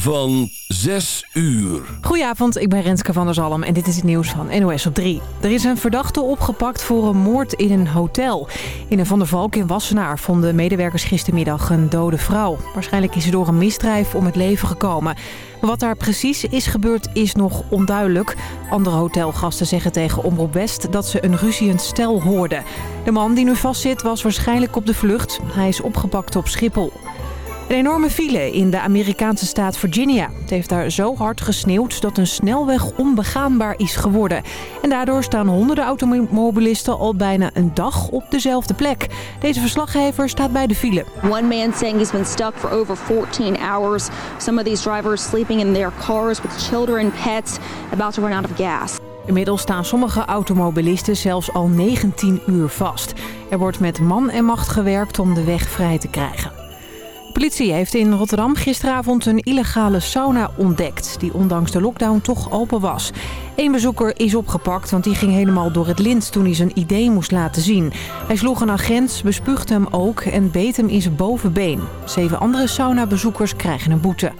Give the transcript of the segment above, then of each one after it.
van 6 uur. Goedenavond, ik ben Renske van der Zalm en dit is het nieuws van NOS op 3. Er is een verdachte opgepakt voor een moord in een hotel. In een Van der Valk in Wassenaar vonden medewerkers gistermiddag een dode vrouw. Waarschijnlijk is ze door een misdrijf om het leven gekomen. Wat daar precies is gebeurd is nog onduidelijk. Andere hotelgasten zeggen tegen Omroep West dat ze een ruziend stel hoorden. De man die nu vastzit was waarschijnlijk op de vlucht. Hij is opgepakt op Schiphol. Een enorme file in de Amerikaanse staat Virginia. Het heeft daar zo hard gesneeuwd dat een snelweg onbegaanbaar is geworden. En daardoor staan honderden automobilisten al bijna een dag op dezelfde plek. Deze verslaggever staat bij de file. One man saying he's been stuck for over 14 hours. Some of these drivers sleeping in their cars with children pets about to run out of gas. Inmiddels staan sommige automobilisten zelfs al 19 uur vast. Er wordt met man en macht gewerkt om de weg vrij te krijgen. Politie heeft in Rotterdam gisteravond een illegale sauna ontdekt... die ondanks de lockdown toch open was. Eén bezoeker is opgepakt, want die ging helemaal door het lint... toen hij zijn idee moest laten zien. Hij sloeg een agent, bespuugde hem ook en beet hem in zijn bovenbeen. Zeven andere saunabezoekers krijgen een boete.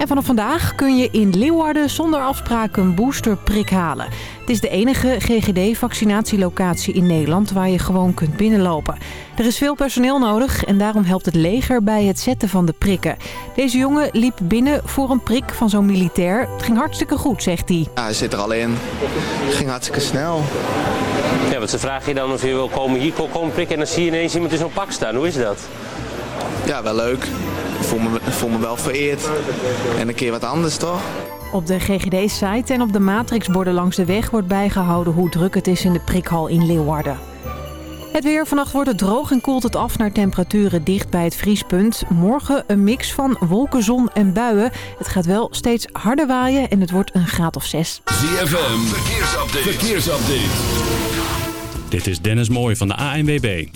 En vanaf vandaag kun je in Leeuwarden zonder afspraak een boosterprik halen. Het is de enige GGD-vaccinatielocatie in Nederland waar je gewoon kunt binnenlopen. Er is veel personeel nodig en daarom helpt het leger bij het zetten van de prikken. Deze jongen liep binnen voor een prik van zo'n militair. Het ging hartstikke goed, zegt hij. Ja, hij zit er al in. Het ging hartstikke snel. Ja, want ze vragen je dan of je wil komen hier komen prikken en dan zie je ineens iemand in zo'n pak staan. Hoe is dat? Ja, wel leuk. Ik voel me, voel me wel vereerd. En een keer wat anders, toch? Op de GGD-site en op de matrixborden langs de weg wordt bijgehouden hoe druk het is in de prikhal in Leeuwarden. Het weer. Vannacht wordt het droog en koelt het af naar temperaturen dicht bij het vriespunt. Morgen een mix van wolken, zon en buien. Het gaat wel steeds harder waaien en het wordt een graad of zes. ZFM, verkeersupdate. verkeersupdate. Dit is Dennis Mooij van de ANWB.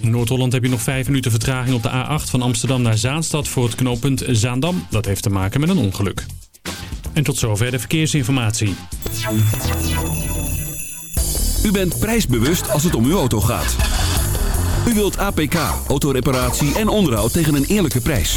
Noord-Holland heb je nog 5 minuten vertraging op de A8 van Amsterdam naar Zaanstad voor het knooppunt Zaandam. Dat heeft te maken met een ongeluk. En tot zover de verkeersinformatie. U bent prijsbewust als het om uw auto gaat. U wilt APK, autoreparatie en onderhoud tegen een eerlijke prijs.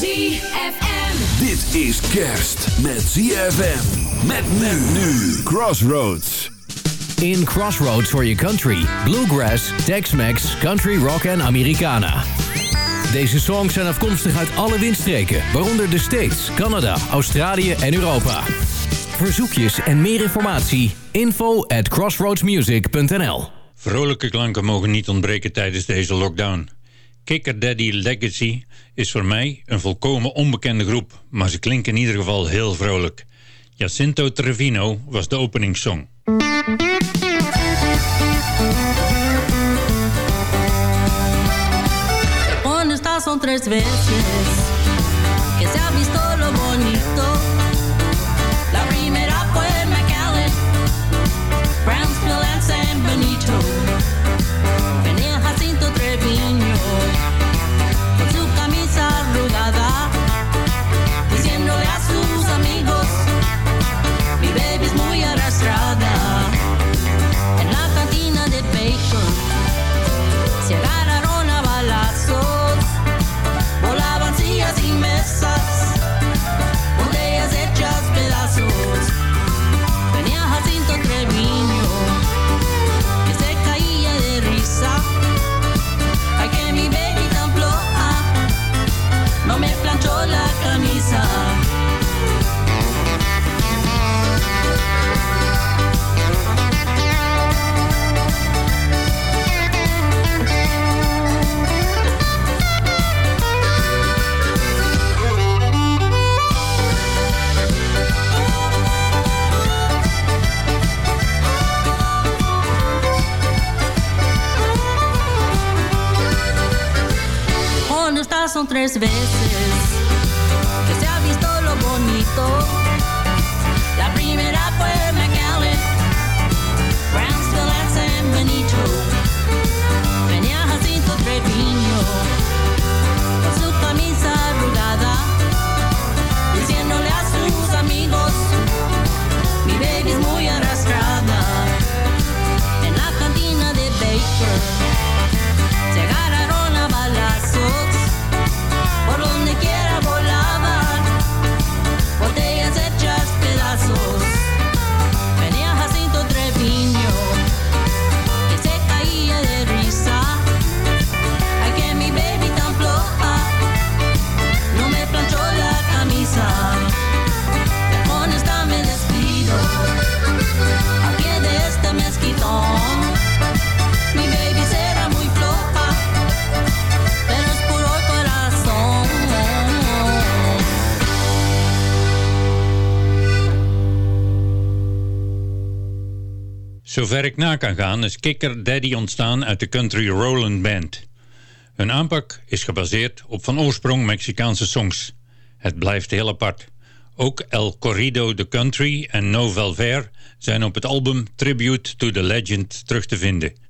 ZFM. Dit is kerst met ZFM. Met men nu. Crossroads. In Crossroads for your country. Bluegrass, Tex-Mex, Country Rock en Americana. Deze songs zijn afkomstig uit alle windstreken, waaronder de States, Canada, Australië en Europa. Verzoekjes en meer informatie, info at crossroadsmusic.nl Vrolijke klanken mogen niet ontbreken tijdens deze lockdown. Kicker Daddy Legacy is voor mij een volkomen onbekende groep, maar ze klinken in ieder geval heel vrolijk. Jacinto Trevino was de openingssong. Bonito. são três vezes. Zover ik na kan gaan is Kicker Daddy ontstaan uit de Country Roland Band. Hun aanpak is gebaseerd op van oorsprong Mexicaanse songs. Het blijft heel apart. Ook El Corrido de Country en No Valver zijn op het album Tribute to the Legend terug te vinden.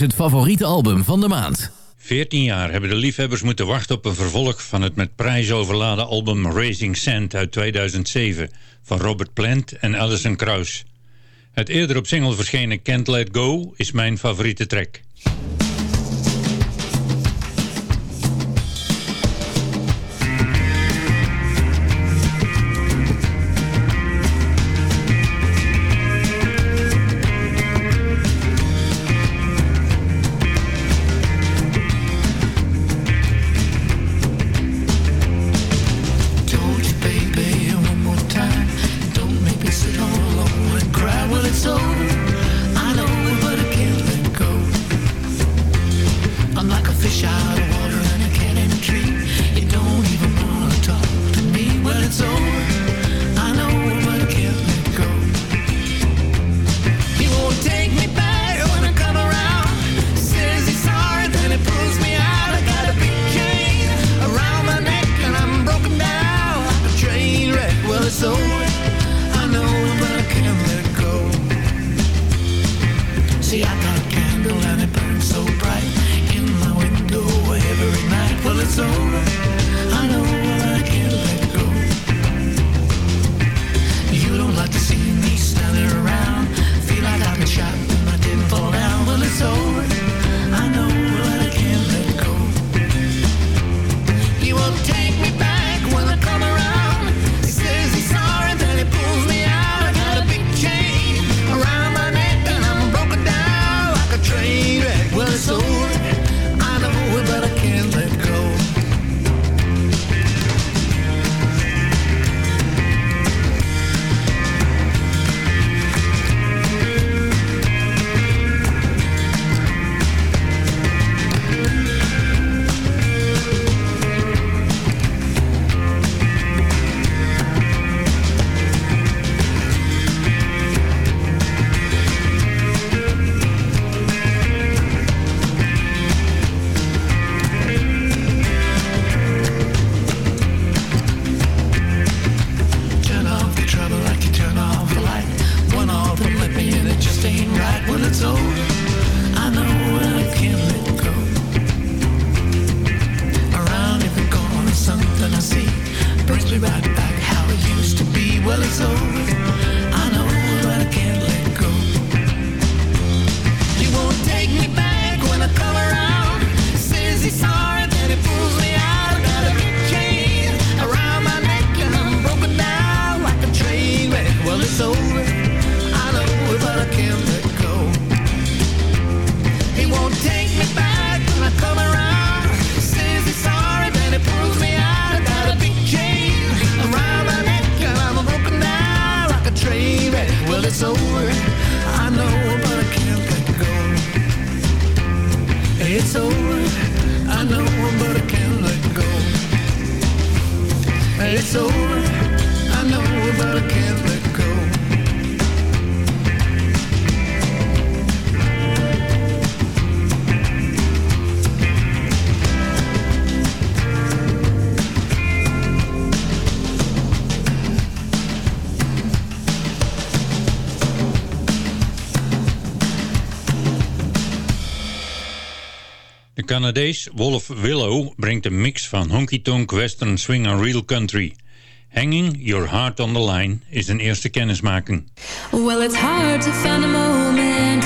is het favoriete album van de maand. 14 jaar hebben de liefhebbers moeten wachten op een vervolg van het met prijzen overladen album Racing Sand uit 2007 van Robert Plant en Alison Krauss. Het eerder op single verschenen Can't Let Go is mijn favoriete track. Canadees Wolf Willow brengt een mix van honky-tonk, western swing en real country. Hanging Your Heart on the Line is een eerste kennismaking. Well, it's hard to find a moment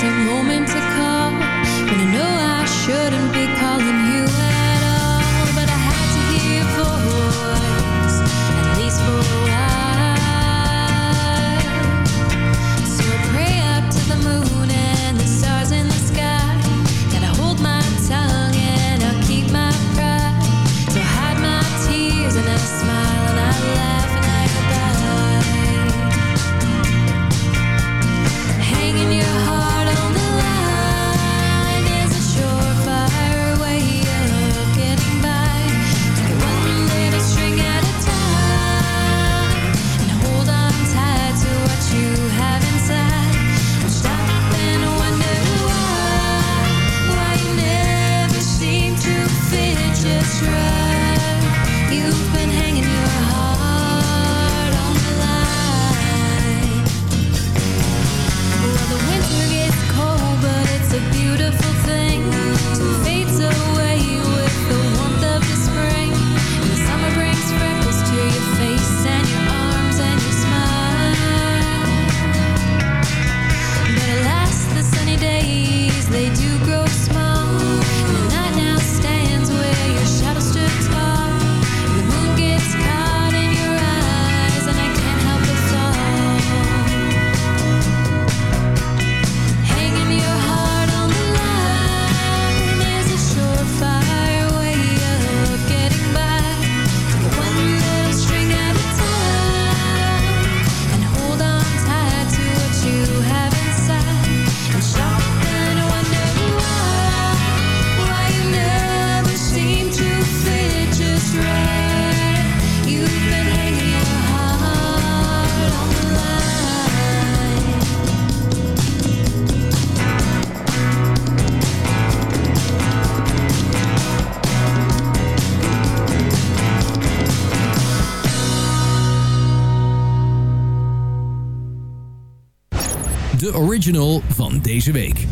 original van deze week.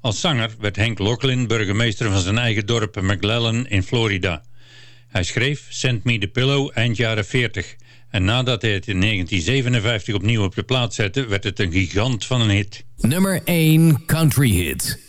Als zanger werd Henk Locklin burgemeester van zijn eigen dorp McLellan in Florida. Hij schreef Send Me The Pillow eind jaren 40. En nadat hij het in 1957 opnieuw op de plaats zette, werd het een gigant van een hit. Nummer 1 Country Hit.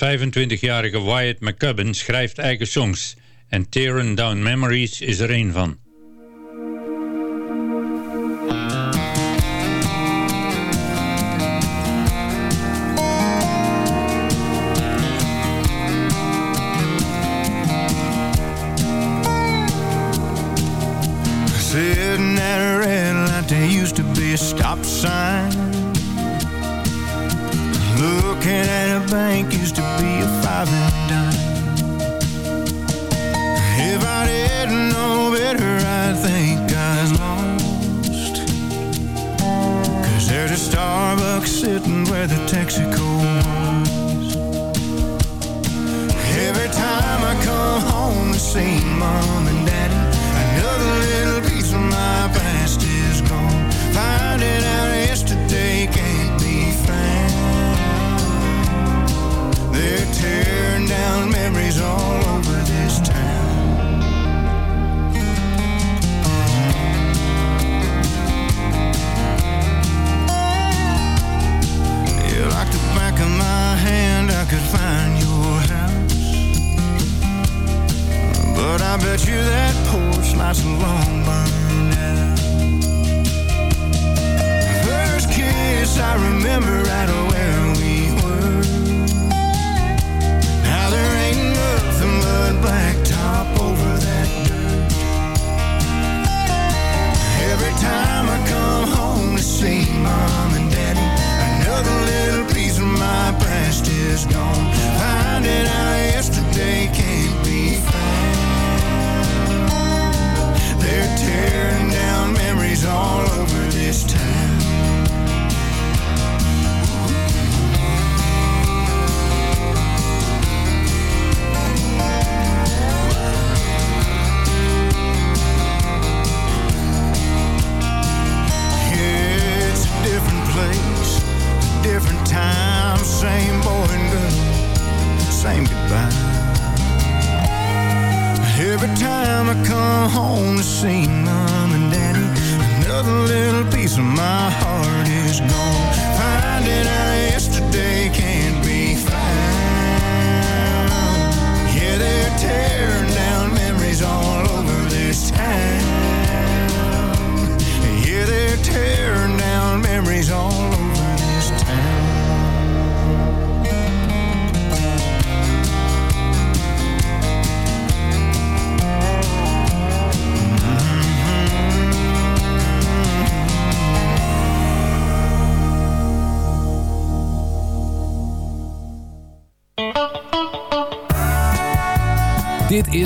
25-jarige Wyatt McCubbin schrijft eigen songs en Tearing Down Memories is er een van.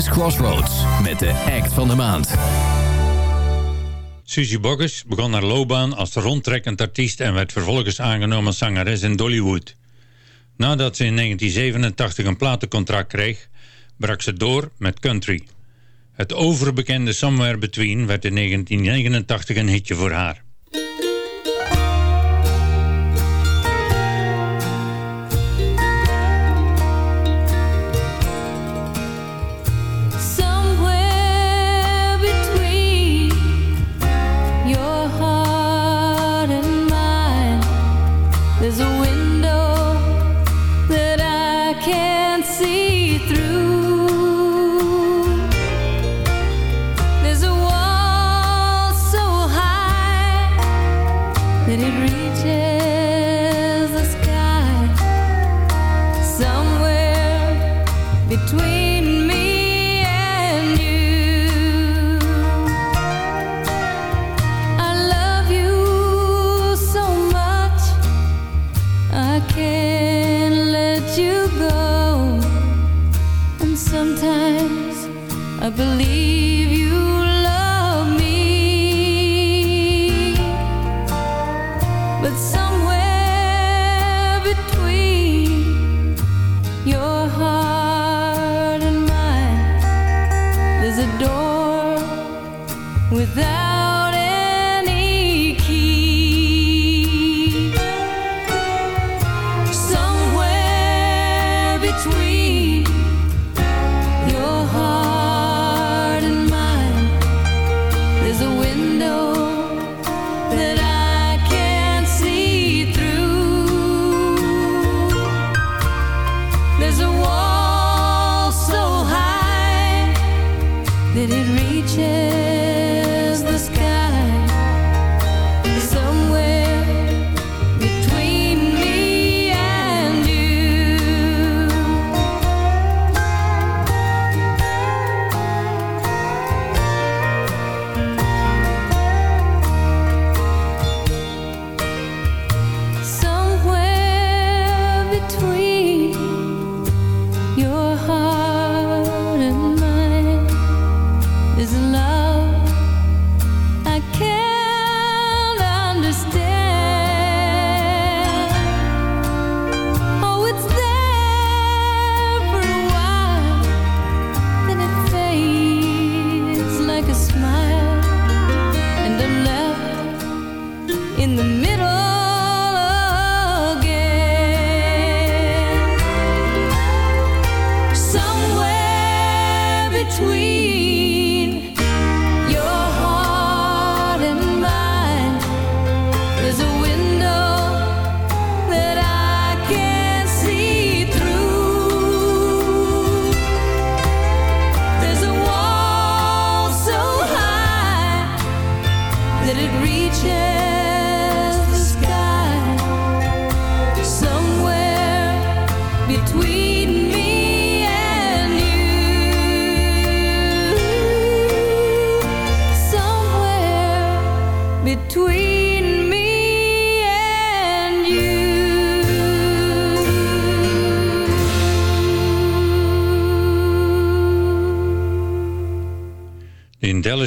Crossroads met de act van de maand. Susie Boggess begon haar loopbaan als rondtrekkend artiest en werd vervolgens aangenomen als zangeres in Dollywood. Nadat ze in 1987 een platencontract kreeg, brak ze door met country. Het overbekende Somewhere Between werd in 1989 een hitje voor haar.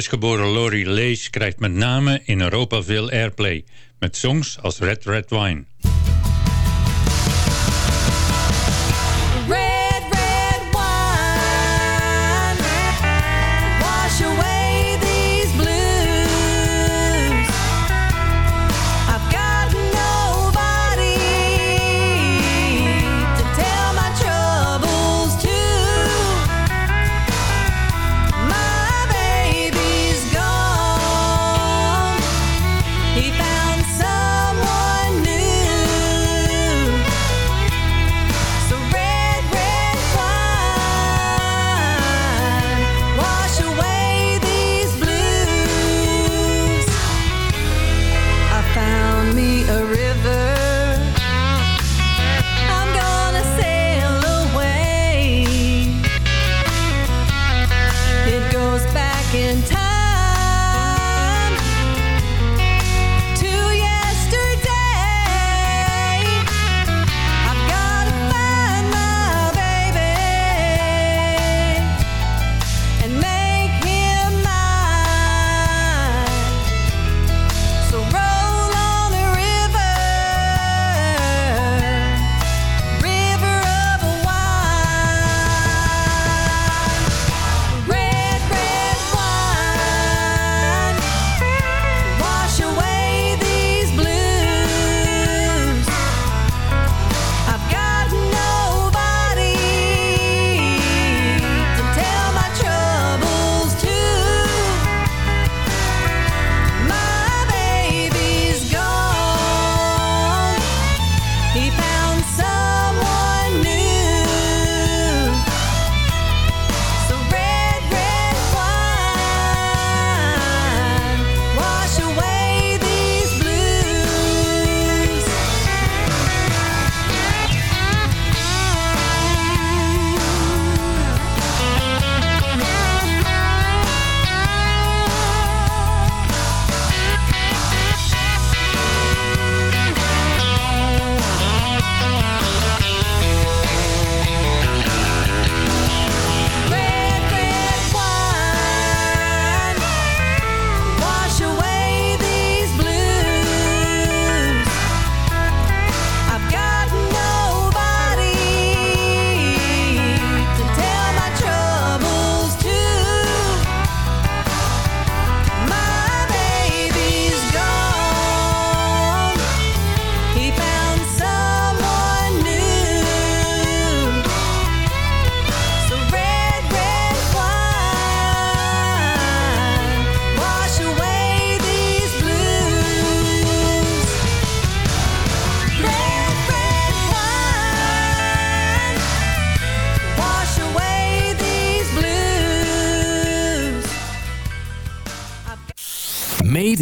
Geboren Laurie Lace krijgt met name in Europa veel airplay, met songs als Red Red Wine.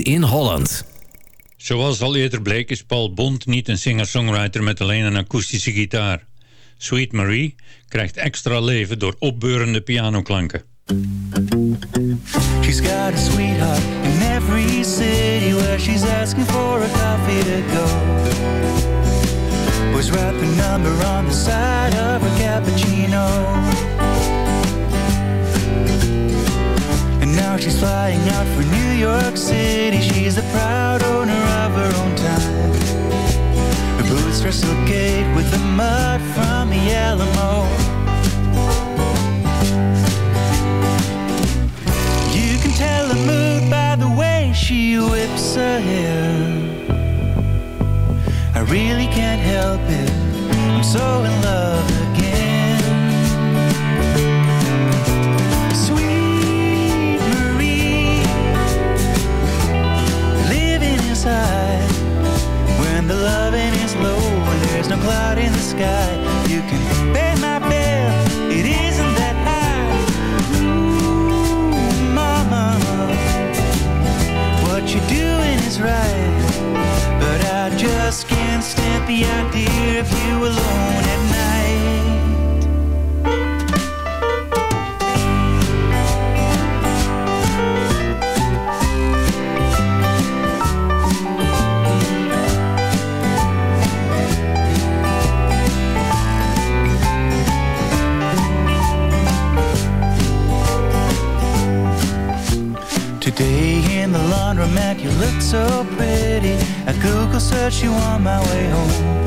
In Holland. Zoals al eerder bleek is Paul Bond niet een singer-songwriter met alleen een akoestische gitaar. Sweet Marie krijgt extra leven door opbeurende pianoklanken. She's got a sweetheart in every city where she's asking for a coffee to go. Was the number on the side of her cappuccino. Now she's flying out for New York City. She's the proud owner of her own time. Her boots so gate with the mud from the Alamo. You can tell her mood by the way she whips her hair. I really can't help it. I'm so in love sky. You can pay my bill, it isn't that high. Ooh, mama, what you're doing is right. But I just can't stand the idea of you alone. in the laundromat, you looked so pretty. I Google searched you on my way home.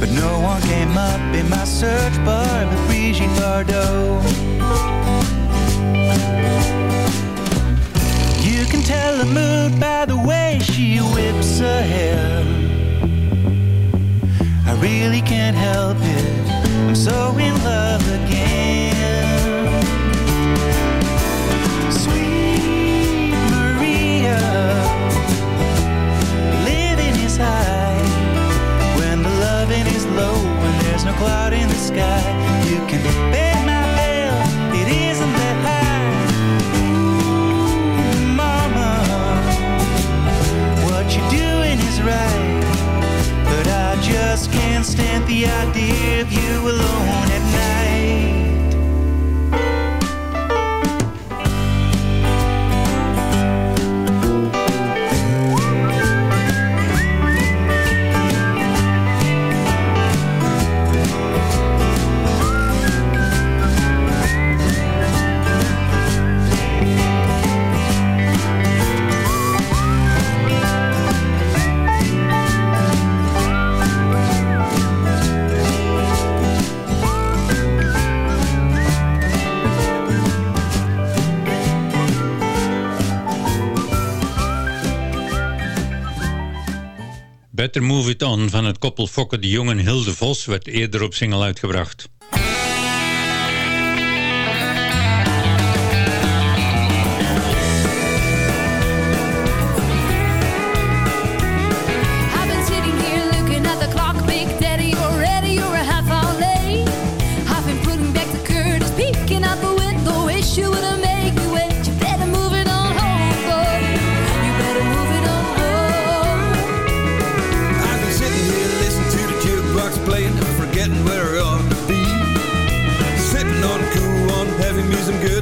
But no one came up in my search bar but Brigitte Bardot. You can tell the mood by the way she whips her hair. I really can't help it. I'm so in love again. a cloud in the sky. You can pay my bill, it isn't that high. Ooh, mama, what you're doing is right. But I just can't stand the idea of you alone Better Move It On van het koppel Fokker de Jong en Hilde Vos werd eerder op single uitgebracht. some good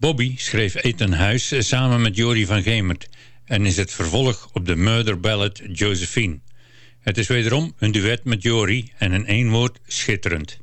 Bobby schreef Ethan Huis eh, samen met Jori van Gemert en is het vervolg op de murder ballad Josephine. Het is wederom een duet met Jori en in één woord schitterend.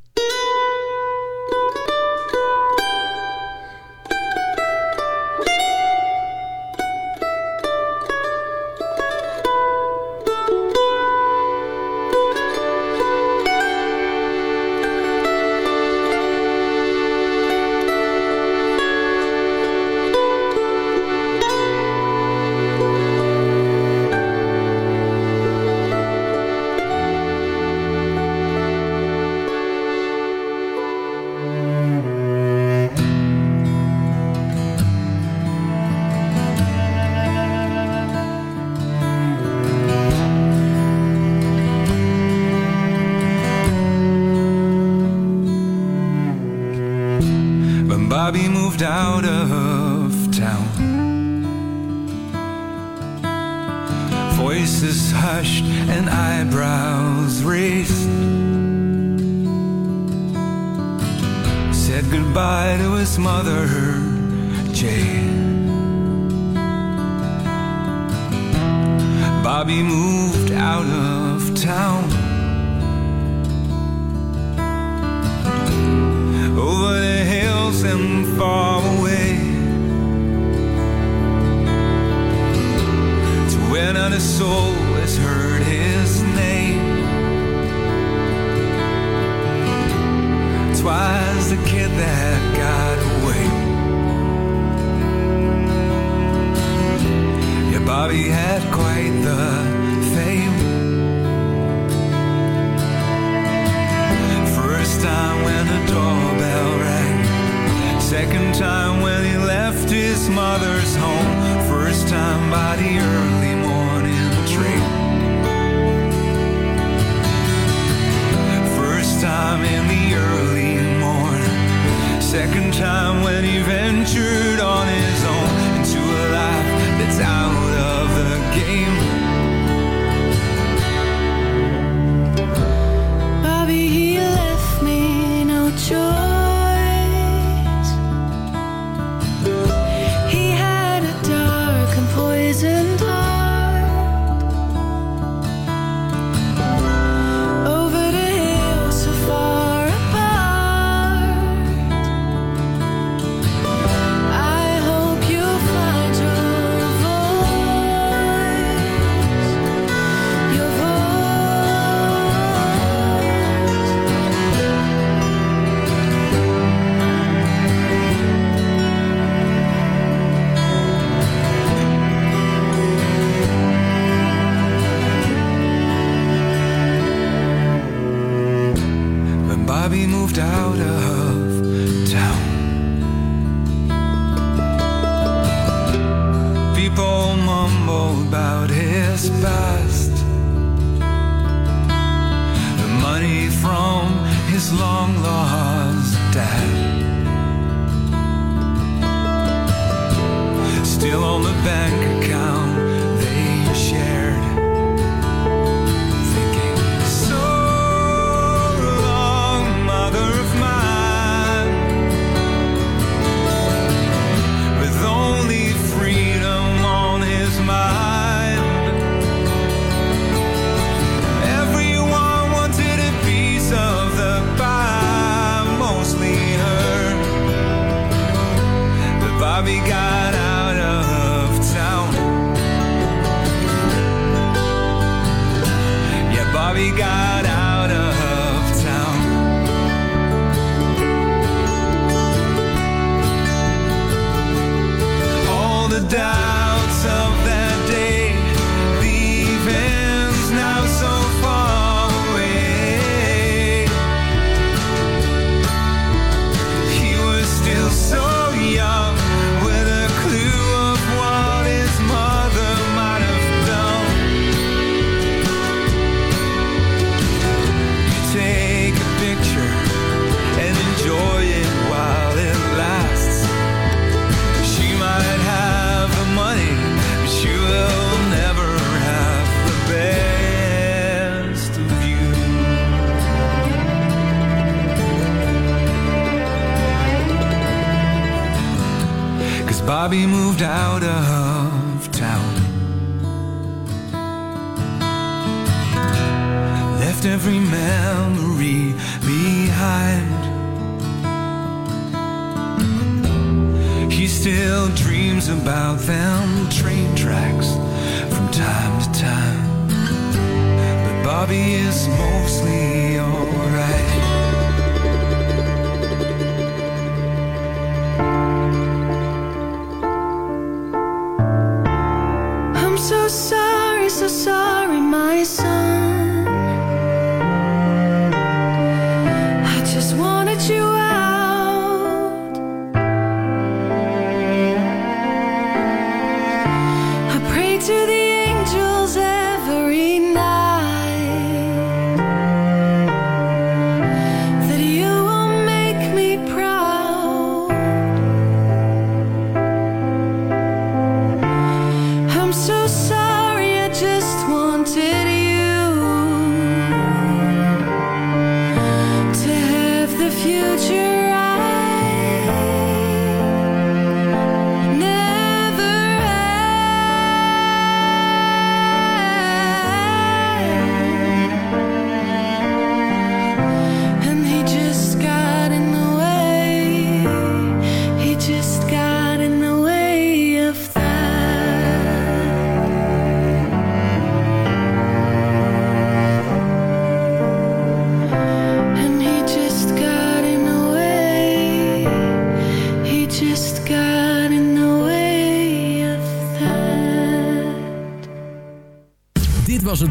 sky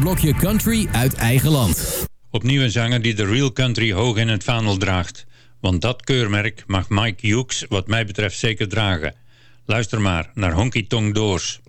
blokje country uit eigen land. Opnieuw een zanger die de real country hoog in het vaandel draagt. Want dat keurmerk mag Mike Jukes, wat mij betreft zeker dragen. Luister maar naar Honky Tonk Doors.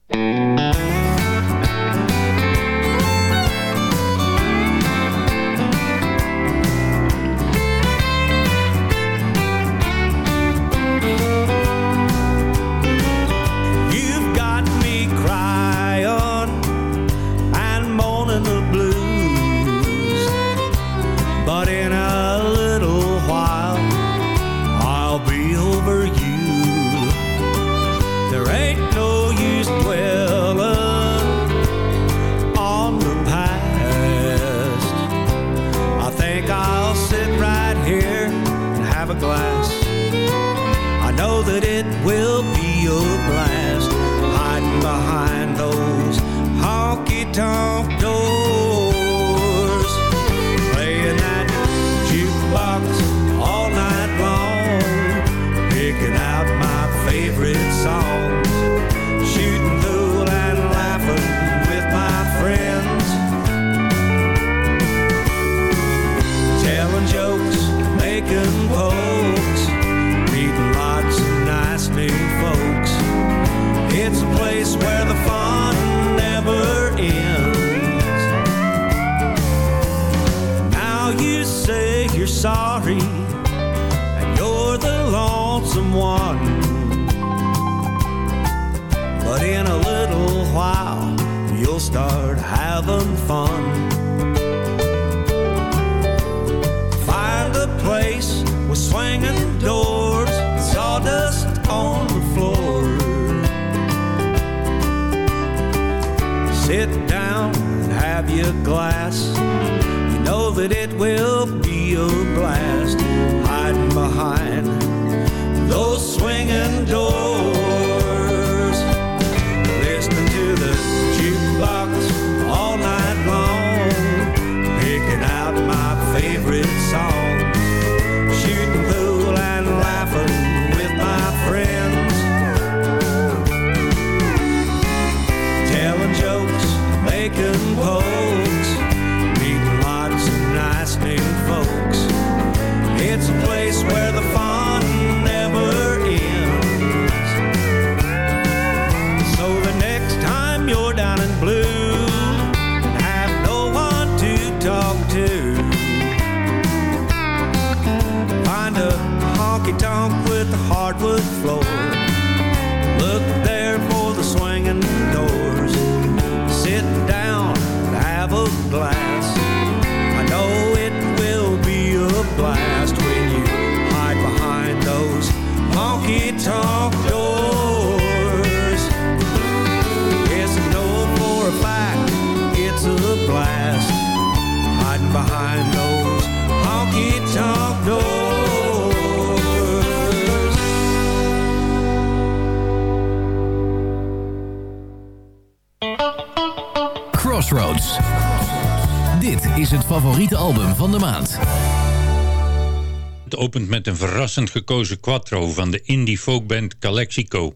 met een verrassend gekozen quattro van de indie folkband Calexico.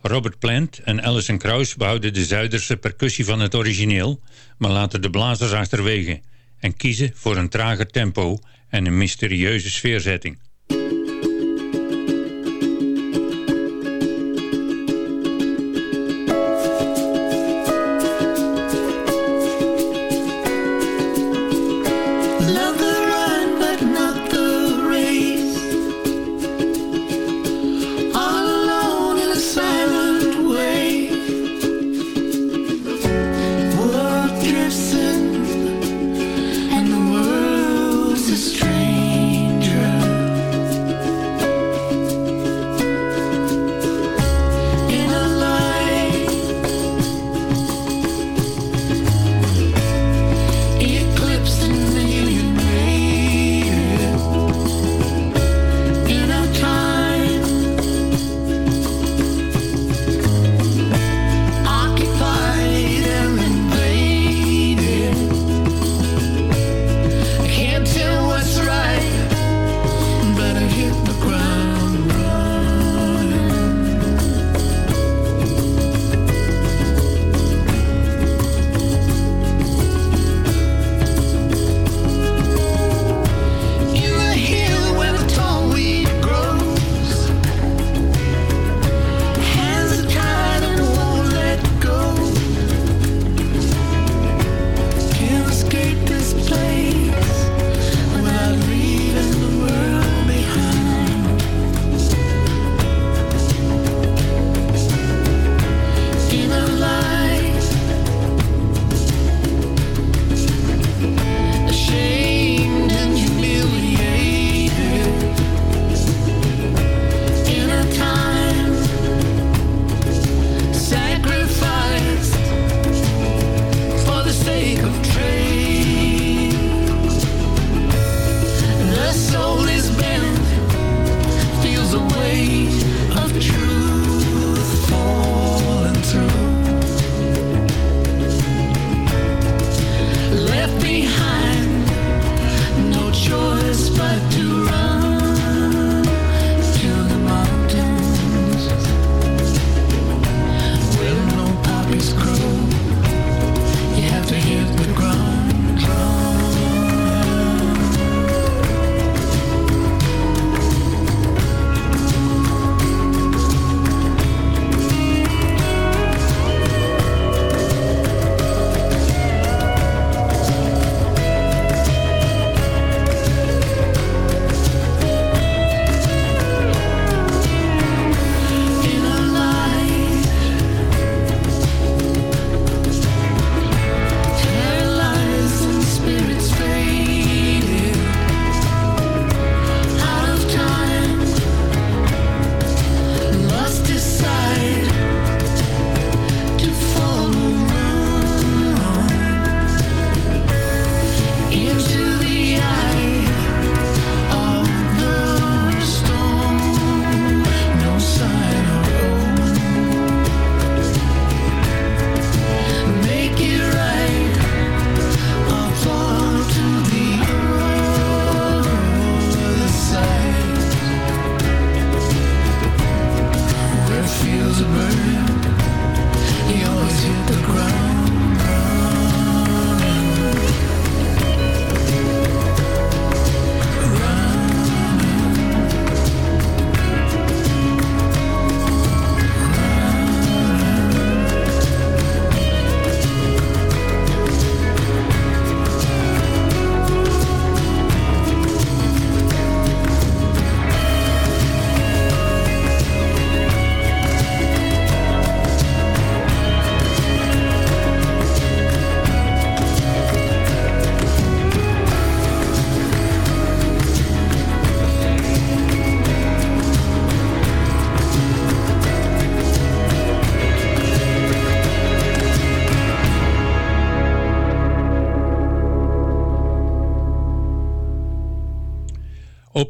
Robert Plant en Alison Krauss behouden de Zuiderse percussie van het origineel, maar laten de blazers achterwege en kiezen voor een trager tempo en een mysterieuze sfeerzetting.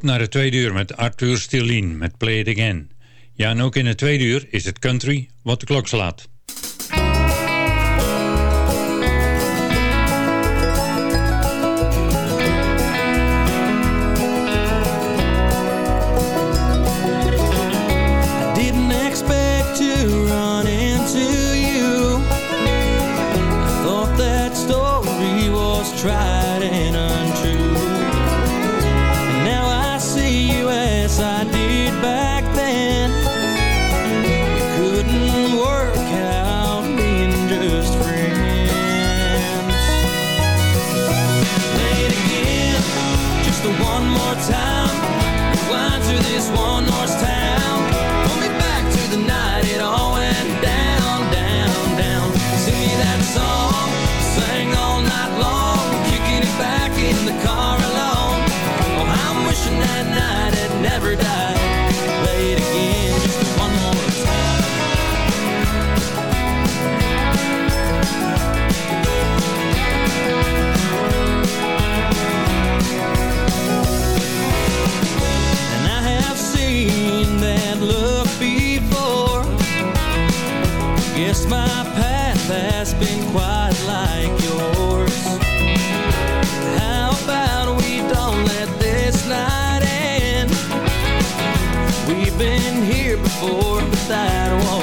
op naar het tweede uur met Arthur Stilien met Play It Again. Ja, en ook in het tweede uur is het country wat de klok slaat. try before, but that one.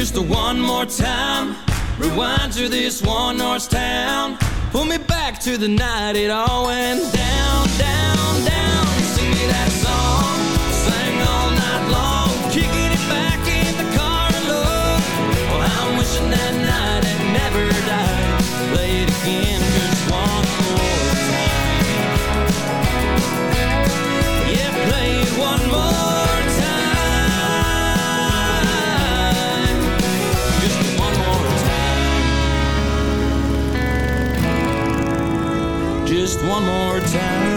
Just one more time. Rewind to this one north town. Pull me back to the night it all went down, down, down. Sing me that song. Sang all night long. Kicking it back in the car alone. Well, I'm wishing that night had never died. Play it again just one more time. Yeah, play it one more Just one more time.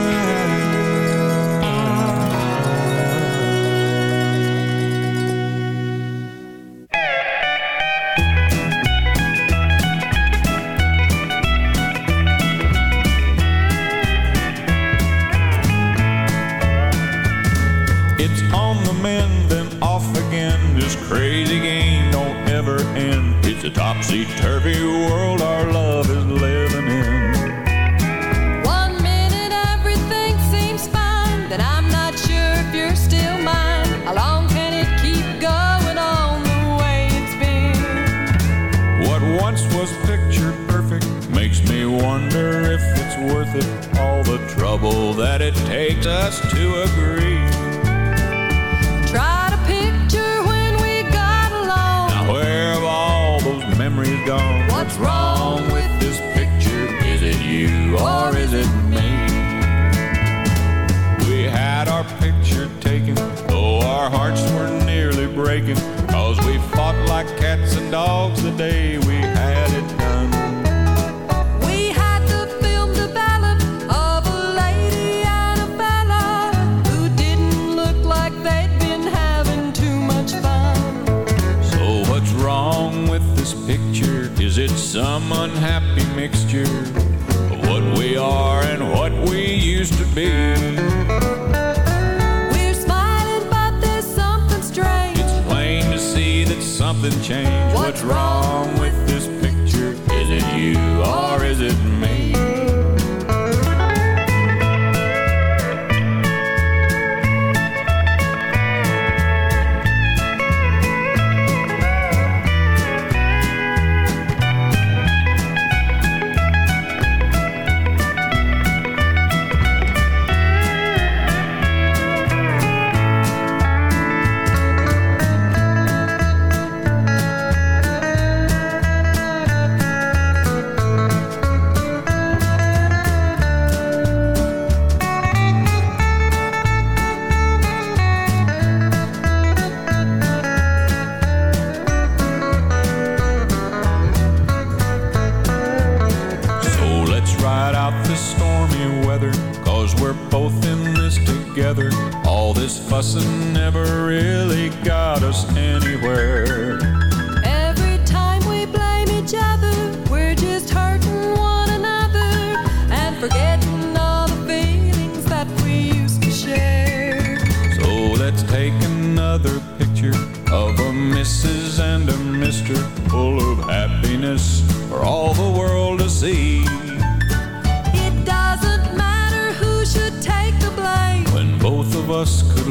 It's on the mend, then off again. This crazy game don't ever end. It's a topsy-turvy world our it takes us to agree. Try to picture when we got along. Now where have all those memories gone? What's wrong with this picture? Is it you or is it me? We had our picture taken, though our hearts were nearly breaking. Cause we fought like cats and dogs the day we had it some unhappy mixture of what we are and what we used to be? We're smiling, but there's something strange. It's plain to see that something changed. What's wrong with this picture? Is it you or is it me? Fussing never really got us anywhere.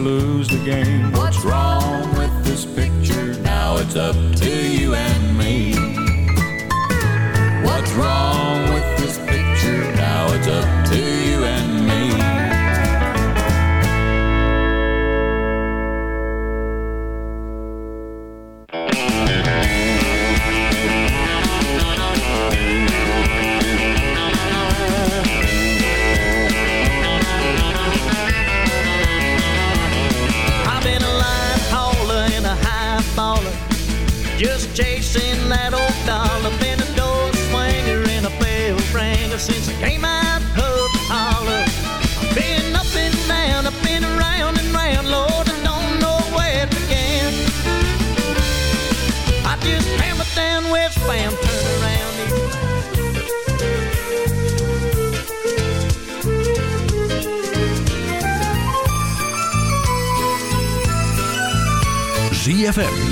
Lose the game. What's wrong with this picture? Now it's up to you and me. What's wrong